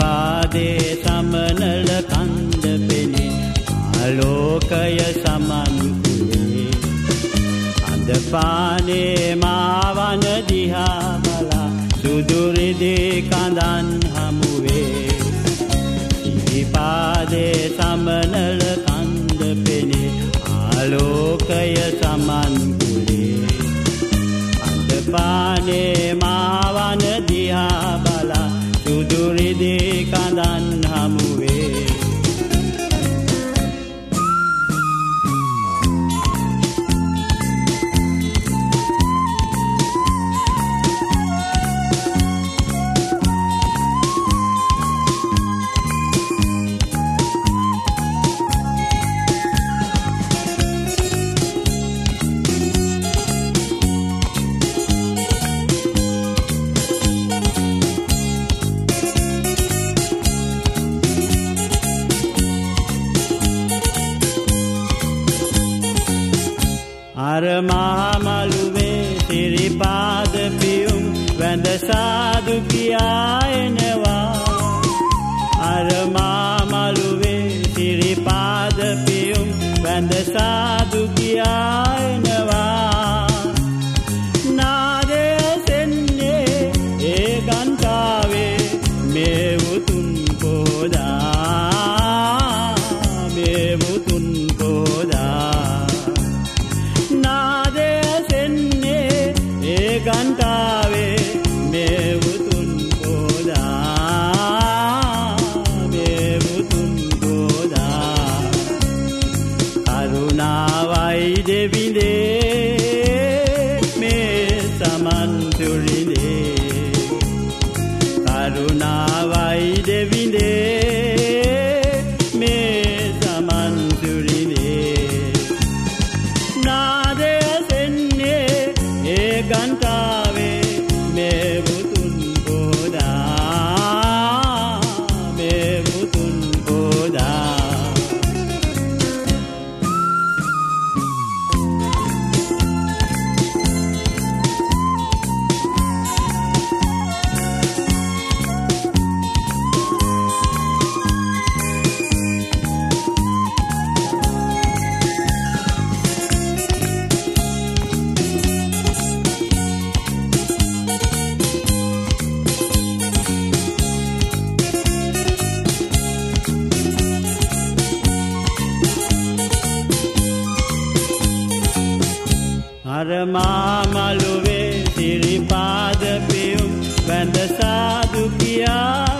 සිරිපාදේ සමනල කන්ද පෙනේ. ආලෝකය සමන්කුලේ අඳපානේ මාවන දිහා බලා සුදුරිදේ කඳන් හමුවේ. සිරිපාදේ සමනල කන්ද පෙනේ. ආලෝකය අර මහමළුවේ සිරිපාද පියුම් වැඳ සාදු කියායනවා අර මාමළුවේ සිරිපාද පියුම් වැඳ සාදු කියායනවා ගන්ටාවේ මේවුතුන් පෝදා මේවුතුන් පෝදා කරුණාවයි දෙවිඳේ මේ සමන්තුරිදේ කරුණාවයි දෙවිඳේ අර මාමළුවේ සිරිපාද පියුම් වැඳ සාදු කියානවා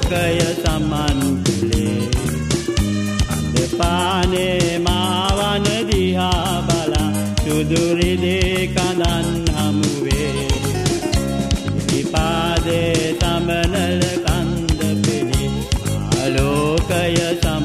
ආලෝකය සමන්තුලේ අඳපානේ මාවන දිහා බලා සුදුරිදේ කඳන් හමුවේ. විපාදේ සමනල කන්ද පෙනේ. ආලෝකය සමන්තුලේ